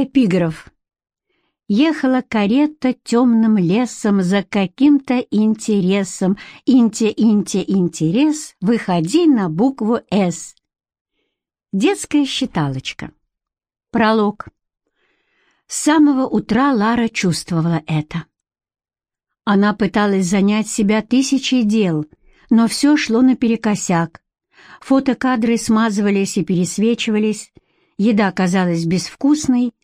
Эпиграф. Ехала карета темным лесом за каким-то интересом. Инте-инте-интерес, выходи на букву «С». Детская считалочка. Пролог. С самого утра Лара чувствовала это. Она пыталась занять себя тысячей дел, но все шло наперекосяк. Фотокадры смазывались и пересвечивались, еда казалась безвкусной,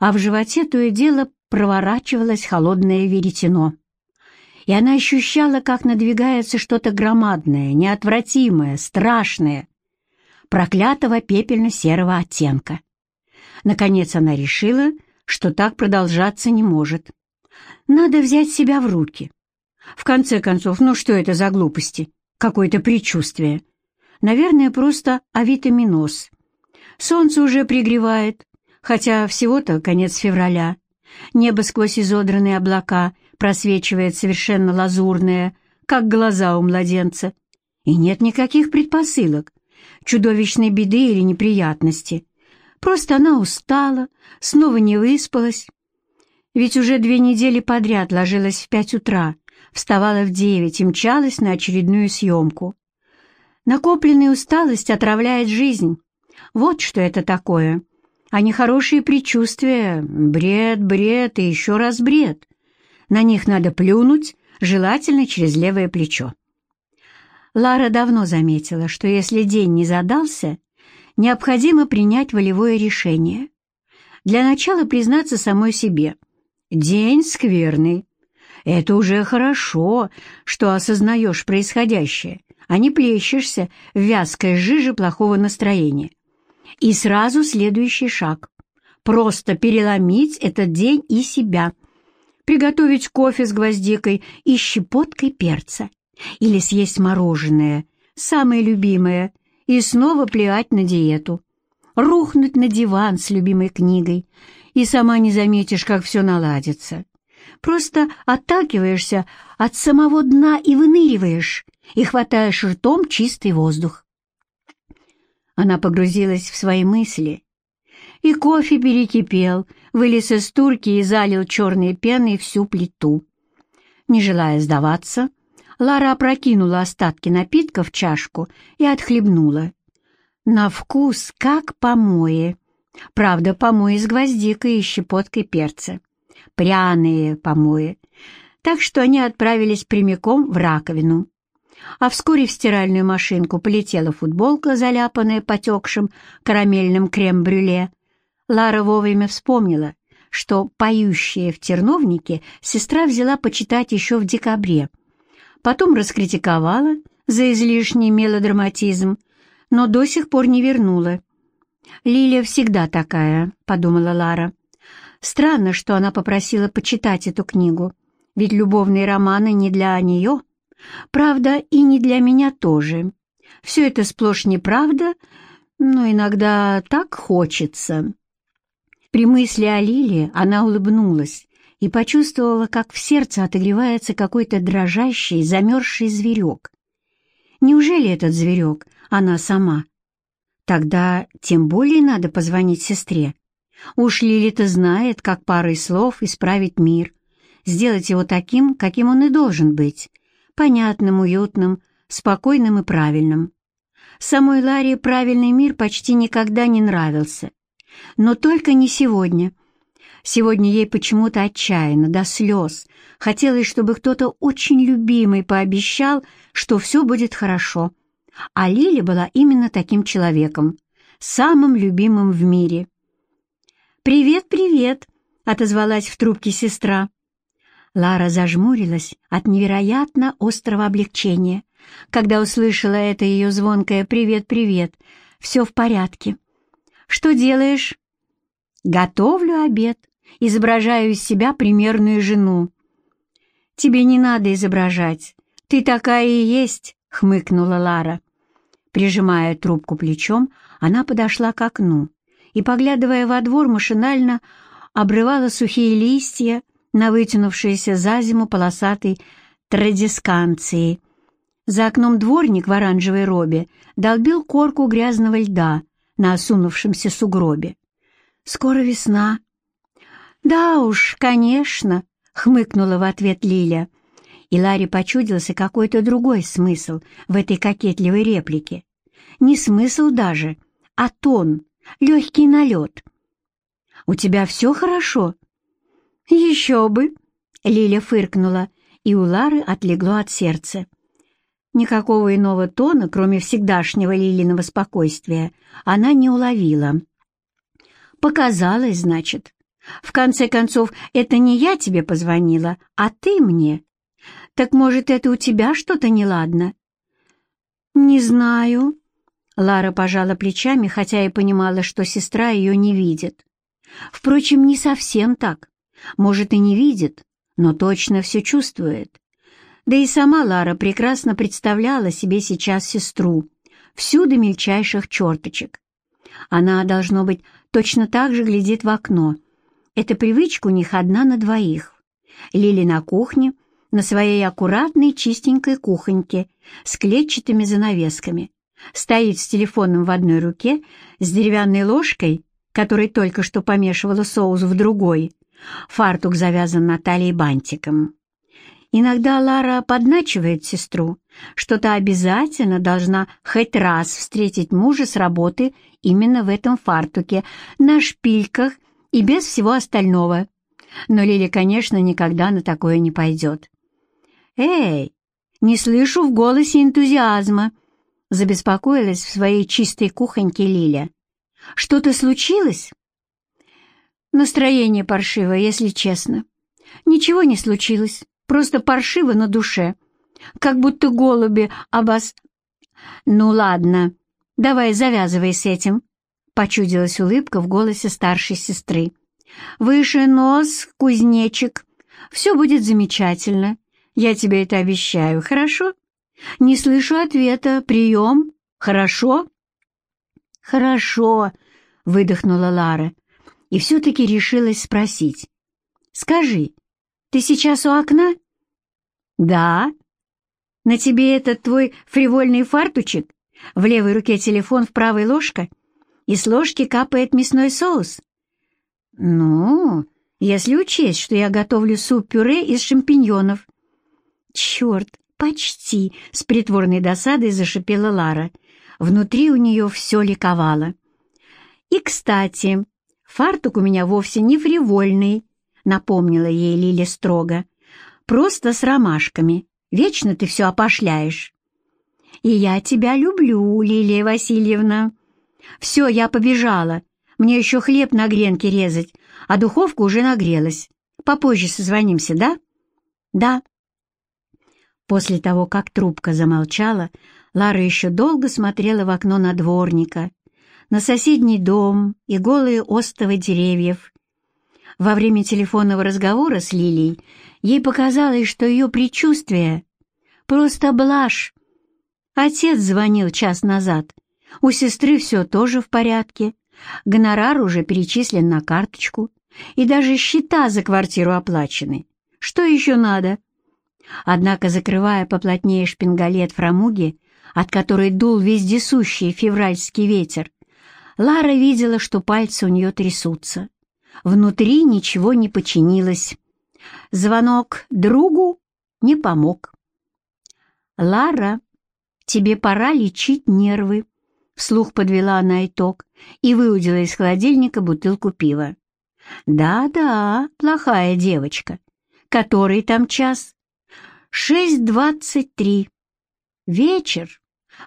а в животе то и дело проворачивалось холодное веретено. И она ощущала, как надвигается что-то громадное, неотвратимое, страшное, проклятого пепельно-серого оттенка. Наконец она решила, что так продолжаться не может. Надо взять себя в руки. В конце концов, ну что это за глупости? Какое-то предчувствие. Наверное, просто авитаминоз. Солнце уже пригревает, хотя всего-то конец февраля. Небо сквозь изодранные облака просвечивает совершенно лазурное, как глаза у младенца. И нет никаких предпосылок, чудовищной беды или неприятности. Просто она устала, снова не выспалась. Ведь уже две недели подряд ложилась в пять утра, вставала в девять и мчалась на очередную съемку. Накопленная усталость отравляет жизнь. Вот что это такое а нехорошие предчувствия — бред, бред и еще раз бред. На них надо плюнуть, желательно через левое плечо. Лара давно заметила, что если день не задался, необходимо принять волевое решение. Для начала признаться самой себе. День скверный. Это уже хорошо, что осознаешь происходящее, а не плещешься в вязкой жиже плохого настроения. И сразу следующий шаг. Просто переломить этот день и себя. Приготовить кофе с гвоздикой и щепоткой перца. Или съесть мороженое, самое любимое, и снова плевать на диету. Рухнуть на диван с любимой книгой, и сама не заметишь, как все наладится. Просто отталкиваешься от самого дна и выныриваешь, и хватаешь ртом чистый воздух. Она погрузилась в свои мысли, и кофе перекипел, вылез из турки и залил черной пеной всю плиту. Не желая сдаваться, Лара опрокинула остатки напитка в чашку и отхлебнула. На вкус как помои. Правда, помои с гвоздикой и щепоткой перца. Пряные помои. Так что они отправились прямиком в раковину а вскоре в стиральную машинку полетела футболка, заляпанная потекшим карамельным крем-брюле. Лара вовремя вспомнила, что поющие в терновнике сестра взяла почитать еще в декабре. Потом раскритиковала за излишний мелодраматизм, но до сих пор не вернула. «Лилия всегда такая», — подумала Лара. «Странно, что она попросила почитать эту книгу, ведь любовные романы не для нее». Правда, и не для меня тоже. Все это сплошь неправда, но иногда так хочется. При мысли о Лиле она улыбнулась и почувствовала, как в сердце отогревается какой-то дрожащий, замерзший зверек. Неужели этот зверек она сама? Тогда тем более надо позвонить сестре. Уж Лили-то знает, как парой слов исправить мир, сделать его таким, каким он и должен быть, понятным, уютным, спокойным и правильным. Самой Ларе правильный мир почти никогда не нравился. Но только не сегодня. Сегодня ей почему-то отчаянно, до слез, хотелось, чтобы кто-то очень любимый пообещал, что все будет хорошо. А Лили была именно таким человеком, самым любимым в мире. «Привет, привет!» — отозвалась в трубке сестра. Лара зажмурилась от невероятно острого облегчения, когда услышала это ее звонкое «Привет-привет! Все в порядке!» «Что делаешь?» «Готовлю обед, изображаю из себя примерную жену». «Тебе не надо изображать, ты такая и есть», — хмыкнула Лара. Прижимая трубку плечом, она подошла к окну и, поглядывая во двор, машинально обрывала сухие листья, на вытянувшейся за зиму полосатой традисканции. За окном дворник в оранжевой робе долбил корку грязного льда на осунувшемся сугробе. «Скоро весна», «Да уж, конечно», — хмыкнула в ответ Лиля. И Ларе почудился какой-то другой смысл в этой кокетливой реплике. Не смысл даже, а тон, легкий налет. «У тебя все хорошо?» «Еще бы!» — Лиля фыркнула, и у Лары отлегло от сердца. Никакого иного тона, кроме всегдашнего Лилиного спокойствия, она не уловила. «Показалось, значит. В конце концов, это не я тебе позвонила, а ты мне. Так, может, это у тебя что-то неладно?» «Не знаю». Лара пожала плечами, хотя и понимала, что сестра ее не видит. Впрочем, не совсем так. Может, и не видит, но точно все чувствует. Да и сама Лара прекрасно представляла себе сейчас сестру, всю до мельчайших черточек. Она, должно быть, точно так же глядит в окно. Эта привычка у них одна на двоих. Лили на кухне, на своей аккуратной чистенькой кухоньке с клетчатыми занавесками. Стоит с телефоном в одной руке, с деревянной ложкой, которой только что помешивала соус в другой. Фартук завязан на талии бантиком. Иногда Лара подначивает сестру, что та обязательно должна хоть раз встретить мужа с работы именно в этом фартуке, на шпильках и без всего остального. Но Лили, конечно, никогда на такое не пойдет. «Эй, не слышу в голосе энтузиазма», — забеспокоилась в своей чистой кухоньке Лиля. «Что-то случилось?» Настроение паршивое, если честно. Ничего не случилось, просто паршиво на душе. Как будто голуби обос... «Ну ладно, давай завязывай с этим», — почудилась улыбка в голосе старшей сестры. «Выше нос, кузнечик. Все будет замечательно. Я тебе это обещаю, хорошо? Не слышу ответа. Прием? Хорошо?» «Хорошо», — выдохнула Лара, и все-таки решилась спросить. «Скажи, ты сейчас у окна?» «Да». «На тебе этот твой фривольный фартучек? В левой руке телефон, в правой ложка? И с ложки капает мясной соус?» «Ну, если учесть, что я готовлю суп-пюре из шампиньонов». «Черт, почти!» — с притворной досадой зашипела Лара. Внутри у нее все ликовало. «И, кстати, фартук у меня вовсе не фривольный», — напомнила ей Лиля строго. «Просто с ромашками. Вечно ты все опошляешь». «И я тебя люблю, Лилия Васильевна». «Все, я побежала. Мне еще хлеб на гренке резать, а духовка уже нагрелась. Попозже созвонимся, да?» «Да». После того, как трубка замолчала, Лара еще долго смотрела в окно на дворника, на соседний дом и голые остовы деревьев. Во время телефонного разговора с Лилией ей показалось, что ее предчувствие — просто блажь. Отец звонил час назад. У сестры все тоже в порядке. Гонорар уже перечислен на карточку, и даже счета за квартиру оплачены. Что еще надо? Однако, закрывая поплотнее шпингалет фрамуги, от которой дул вездесущий февральский ветер, Лара видела, что пальцы у нее трясутся. Внутри ничего не починилось. Звонок другу не помог. «Лара, тебе пора лечить нервы», — вслух подвела она итог и выудила из холодильника бутылку пива. «Да-да, плохая девочка. Который там час?» «Шесть двадцать три. Вечер.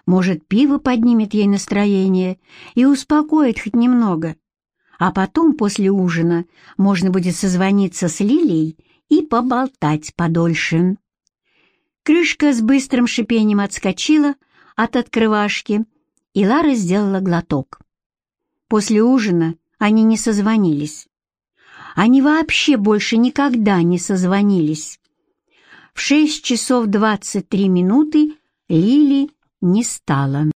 Может, пиво поднимет ей настроение и успокоит хоть немного. А потом, после ужина, можно будет созвониться с Лилией и поболтать подольше. Крышка с быстрым шипением отскочила от открывашки, и Лара сделала глоток. После ужина они не созвонились. Они вообще больше никогда не созвонились. В шесть часов двадцать три минуты Лили не стало.